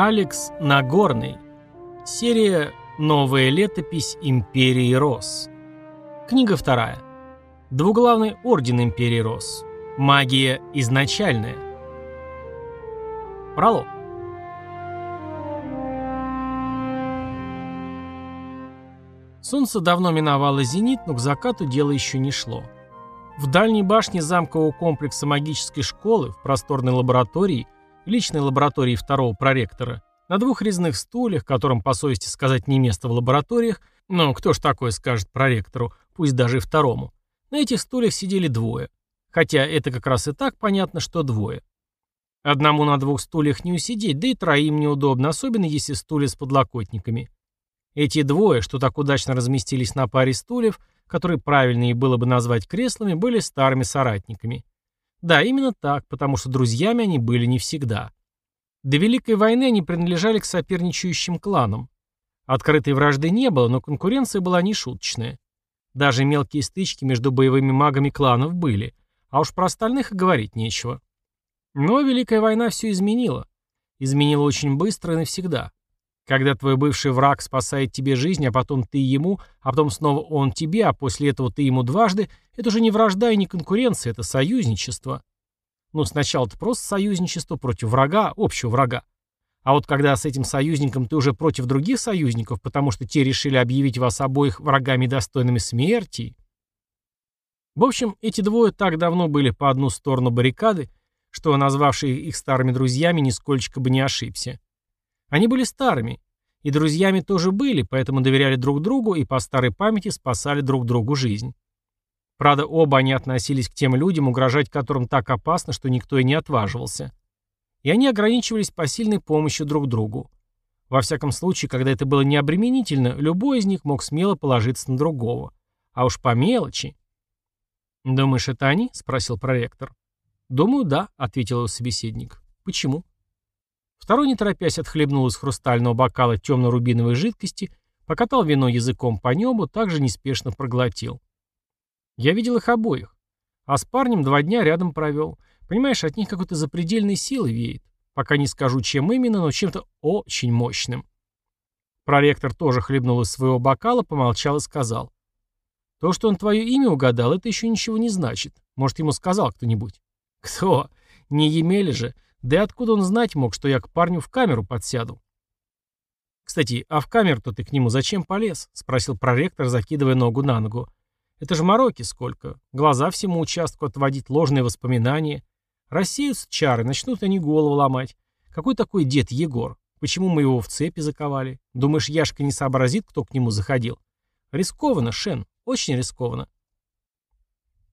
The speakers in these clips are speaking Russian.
Алекс Нагорный. Серия «Новая летопись Империи Рос». Книга вторая. Двуглавный орден Империи Рос. Магия изначальная. Пролог. Солнце давно миновало зенит, но к закату дело еще не шло. В дальней башне замкового комплекса магической школы, в просторной лаборатории, личной лаборатории второго проректора, на двух резных стульях, которым, по совести сказать, не место в лабораториях, но кто ж такое скажет проректору, пусть даже и второму, на этих стульях сидели двое. Хотя это как раз и так понятно, что двое. Одному на двух стульях не усидеть, да и троим неудобно, особенно если стулья с подлокотниками. Эти двое, что так удачно разместились на паре стульев, которые правильнее было бы назвать креслами, были старыми соратниками. Да, именно так, потому что друзьями они были не всегда. До Великой войны они принадлежали к соперничающим кланам. Открытой вражды не было, но конкуренция была нешуточная. Даже мелкие стычки между боевыми магами кланов были, а уж про остальных и говорить нечего. Но Великая война все изменила. Изменила очень быстро и навсегда. Когда твой бывший враг спасает тебе жизнь, а потом ты ему, а потом снова он тебе, а после этого ты ему дважды, это уже не вражда и не конкуренция, это союзничество. Ну, сначала это просто союзничество против врага, общего врага. А вот когда с этим союзником ты уже против других союзников, потому что те решили объявить вас обоих врагами достойными смерти. В общем, эти двое так давно были по одну сторону баррикады, что назвавший их старыми друзьями нисколько бы не ошибся. Они были старыми, и друзьями тоже были, поэтому доверяли друг другу и по старой памяти спасали друг другу жизнь. Правда, оба они относились к тем людям, угрожать которым так опасно, что никто и не отваживался. И они ограничивались посильной помощью друг другу. Во всяком случае, когда это было необременительно, любой из них мог смело положиться на другого. А уж по мелочи. «Думаешь, это они?» — спросил проректор. «Думаю, да», — ответил его собеседник. «Почему?» Второй, не торопясь, отхлебнул из хрустального бокала темно-рубиновой жидкости, покатал вино языком по небу, также неспешно проглотил. Я видел их обоих. А с парнем два дня рядом провел. Понимаешь, от них какой-то запредельной силой веет. Пока не скажу, чем именно, но чем-то очень мощным. Проректор тоже хлебнул из своего бокала, помолчал и сказал. То, что он твое имя угадал, это еще ничего не значит. Может, ему сказал кто-нибудь. Кто? Не Емеля же. Да и откуда он знать мог, что я к парню в камеру подсяду? «Кстати, а в камеру-то ты к нему зачем полез?» — спросил проректор, закидывая ногу на ногу. «Это же мороки сколько. Глаза всему участку отводить, ложные воспоминания. Рассеются чары, начнут они голову ломать. Какой такой дед Егор? Почему мы его в цепи заковали? Думаешь, Яшка не сообразит, кто к нему заходил? Рискованно, Шен, очень рискованно».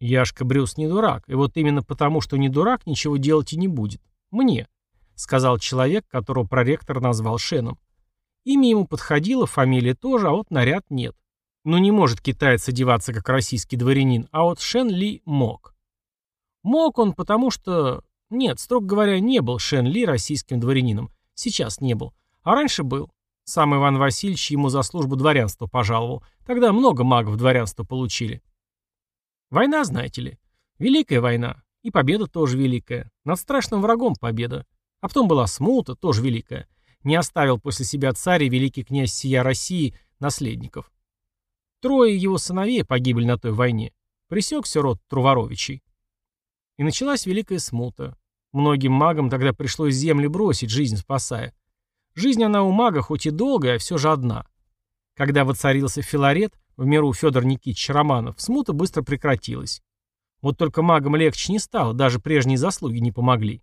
Яшка Брюс не дурак, и вот именно потому, что не дурак, ничего делать и не будет. «Мне», — сказал человек, которого проректор назвал Шеном. Имя ему подходило, фамилия тоже, а вот наряд нет. Ну не может китаец одеваться как российский дворянин, а вот Шен Ли мог. Мог он, потому что... Нет, строго говоря, не был Шен Ли российским дворянином. Сейчас не был. А раньше был. Сам Иван Васильевич ему за службу дворянства пожаловал. Тогда много магов дворянства получили. Война, знаете ли. Великая война. И победа тоже великая. Над страшным врагом победа. А потом была смута, тоже великая. Не оставил после себя царь и великий князь сия России наследников. Трое его сыновей погибли на той войне. Пресекся род Труворовичей. И началась великая смута. Многим магам тогда пришлось земли бросить, жизнь спасая. Жизнь она у мага хоть и долгая, а все же одна. Когда воцарился Филарет, в миру Федор Никитич Романов, смута быстро прекратилась. Вот только магам легче не стало, даже прежние заслуги не помогли.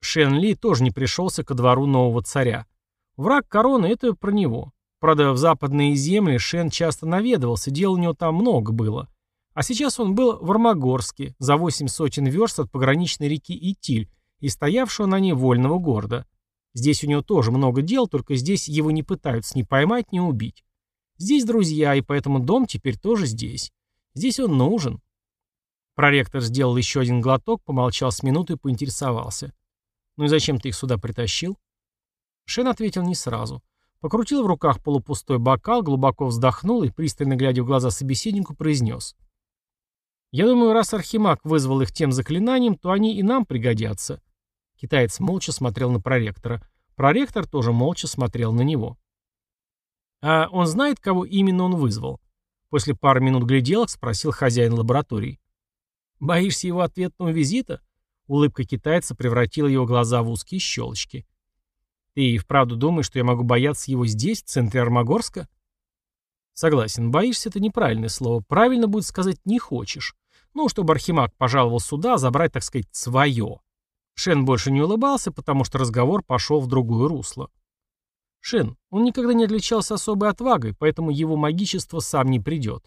Шен Ли тоже не пришелся ко двору нового царя. Враг короны — это про него. Правда, в западные земли Шен часто наведывался, дел у него там много было. А сейчас он был в Армагорске, за восемь сотен верст от пограничной реки Итиль и стоявшего на ней вольного города. Здесь у него тоже много дел, только здесь его не пытаются ни поймать, ни убить. Здесь друзья, и поэтому дом теперь тоже здесь. Здесь он нужен. Проректор сделал еще один глоток, помолчал с минуты и поинтересовался. «Ну и зачем ты их сюда притащил?» Шен ответил не сразу. Покрутил в руках полупустой бокал, глубоко вздохнул и, пристально глядя в глаза собеседнику, произнес. «Я думаю, раз Архимаг вызвал их тем заклинанием, то они и нам пригодятся. Китаец молча смотрел на проректора. Проректор тоже молча смотрел на него. «А он знает, кого именно он вызвал?» После пары минут гляделок спросил хозяин лаборатории. «Боишься его ответного визита?» Улыбка китайца превратила его глаза в узкие щелочки. «Ты и вправду думаешь, что я могу бояться его здесь, в центре Армагорска?» «Согласен, боишься — это неправильное слово. Правильно будет сказать «не хочешь». Ну, чтобы Архимаг пожаловал сюда, забрать, так сказать, свое. Шен больше не улыбался, потому что разговор пошел в другое русло. Шен, он никогда не отличался особой отвагой, поэтому его магичество сам не придет.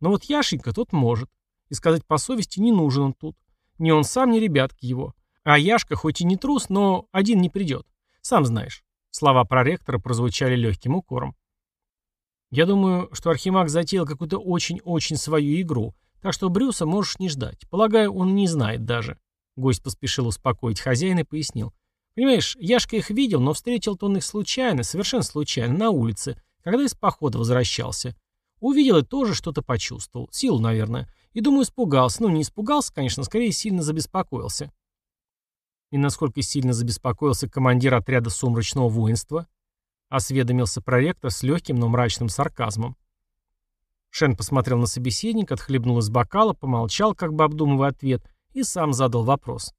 Но вот Яшенька тот может. И сказать по совести, не нужен он тут. Ни он сам, ни ребятки его. А Яшка хоть и не трус, но один не придет. Сам знаешь. Слова проректора прозвучали легким укором. Я думаю, что Архимаг затеял какую-то очень-очень свою игру, так что Брюса можешь не ждать. Полагаю, он не знает даже. Гость поспешил успокоить хозяина и пояснил. Понимаешь, Яшка их видел, но встретил-то он их случайно, совершенно случайно, на улице, когда из похода возвращался. Увидел и тоже что-то почувствовал. Силу, наверное. И, думаю, испугался. Ну, не испугался, конечно, скорее сильно забеспокоился. И насколько сильно забеспокоился командир отряда сумрачного воинства? Осведомился проректор с легким, но мрачным сарказмом. Шен посмотрел на собеседника, отхлебнул из бокала, помолчал, как бы обдумывая ответ, и сам задал вопрос.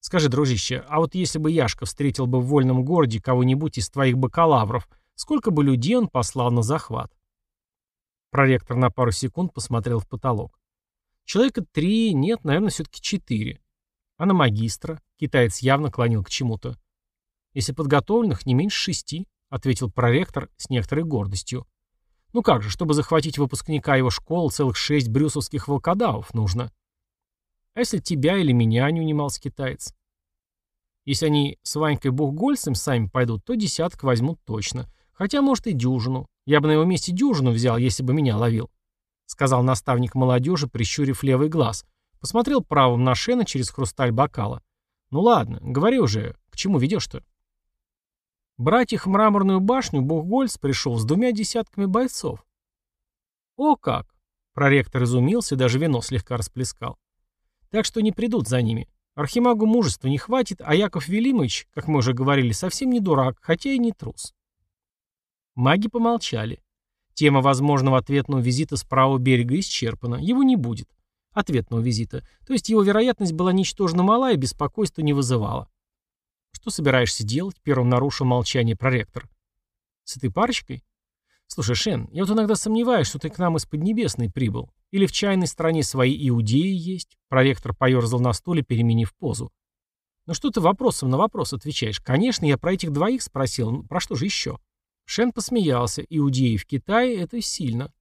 «Скажи, дружище, а вот если бы Яшка встретил бы в вольном городе кого-нибудь из твоих бакалавров, сколько бы людей он послал на захват?» Проректор на пару секунд посмотрел в потолок. Человека три, нет, наверное, все-таки четыре. А на магистра? Китаец явно клонил к чему-то. Если подготовленных, не меньше шести, ответил проректор с некоторой гордостью. Ну как же, чтобы захватить выпускника его школы, целых шесть брюсовских волкодавов нужно. А если тебя или меня, не унимался китаец? Если они с Ванькой Бухгольцем сами пойдут, то десяток возьмут точно. Хотя, может, и дюжину. Я бы на его месте дюжину взял, если бы меня ловил», — сказал наставник молодежи, прищурив левый глаз. Посмотрел правым на Шена через хрусталь бокала. «Ну ладно, говори уже, к чему ведешь-то?» Брать их в мраморную башню Бухгольц пришел с двумя десятками бойцов. «О как!» — проректор изумился даже вино слегка расплескал. «Так что не придут за ними. Архимагу мужества не хватит, а Яков Велимович, как мы уже говорили, совсем не дурак, хотя и не трус. Маги помолчали. Тема возможного ответного визита с правого берега исчерпана. Его не будет. Ответного визита. То есть его вероятность была ничтожно мала и беспокойства не вызывала. «Что собираешься делать?» — первым нарушил молчание проректор. «С этой парочкой?» «Слушай, Шен, я вот иногда сомневаюсь, что ты к нам из Поднебесной прибыл. Или в чайной стране свои иудеи есть?» Проректор поерзал на стуле, переменив позу. «Ну что ты вопросом на вопрос отвечаешь? Конечно, я про этих двоих спросил. Про что же еще?» Шен посмеялся. Иудеи в Китае — это сильно.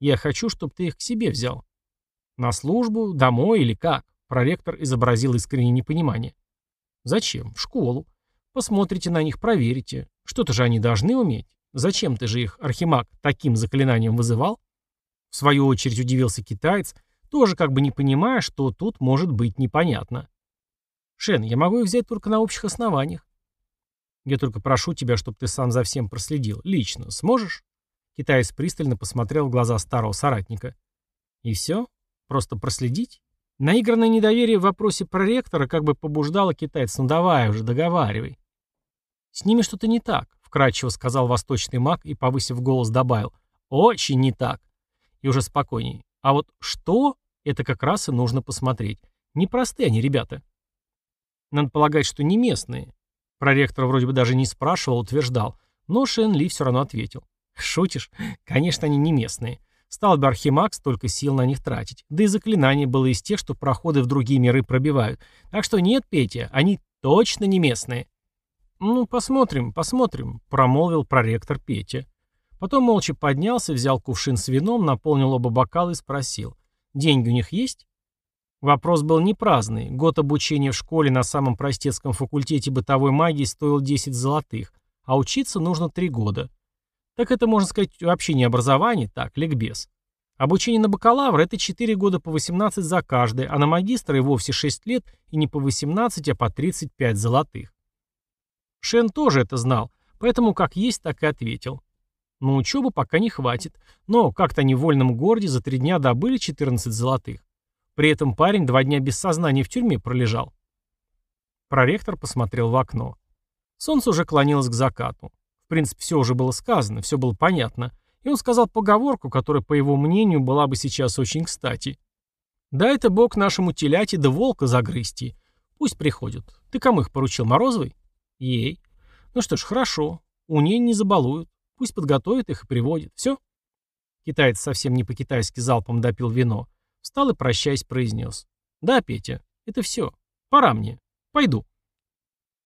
Я хочу, чтобы ты их к себе взял. На службу, домой или как? Проректор изобразил искреннее непонимание. Зачем? В школу. Посмотрите на них, проверите. Что-то же они должны уметь. Зачем ты же их, Архимаг, таким заклинанием вызывал? В свою очередь удивился китаец, тоже как бы не понимая, что тут может быть непонятно. Шен, я могу их взять только на общих основаниях. Я только прошу тебя, чтобы ты сам за всем проследил. Лично. Сможешь?» Китаец пристально посмотрел в глаза старого соратника. «И все? Просто проследить?» Наигранное недоверие в вопросе проректора как бы побуждало китайца. «Ну давай уже, договаривай». «С ними что-то не так», — вкратчиво сказал восточный маг и, повысив голос, добавил. «Очень не так». И уже спокойней. «А вот что?» — это как раз и нужно посмотреть. Непростые они, ребята. Надо полагать, что не местные. Проректор вроде бы даже не спрашивал, утверждал. Но Шен Ли все равно ответил. Шутишь? Конечно, они не местные. Стал бы Архимаг столько сил на них тратить. Да и заклинание было из тех, что проходы в другие миры пробивают. Так что нет, Петя, они точно не местные. «Ну, посмотрим, посмотрим», — промолвил проректор Петя. Потом молча поднялся, взял кувшин с вином, наполнил оба бокала и спросил. «Деньги у них есть?» Вопрос был не праздный. Год обучения в школе на самом простецком факультете бытовой магии стоил 10 золотых, а учиться нужно 3 года. Так это, можно сказать, вообще не образование, так, ликбез. Обучение на бакалавра – это 4 года по 18 за каждый, а на магистра и вовсе 6 лет и не по 18, а по 35 золотых. Шен тоже это знал, поэтому как есть, так и ответил. На учебу пока не хватит, но как-то они в вольном городе за 3 дня добыли 14 золотых. При этом парень два дня без сознания в тюрьме пролежал. Проректор посмотрел в окно. Солнце уже клонилось к закату. В принципе, все уже было сказано, все было понятно. И он сказал поговорку, которая, по его мнению, была бы сейчас очень кстати. «Да это бог нашему теляти да волка загрызти. Пусть приходят. Ты кому их поручил, Морозовой?» «Ей». «Ну что ж, хорошо. У ней не забалуют. Пусть подготовит их и приводит. Все?» Китаец совсем не по-китайски залпом допил вино. Встал и, прощаясь, произнес. «Да, Петя, это все. Пора мне. Пойду».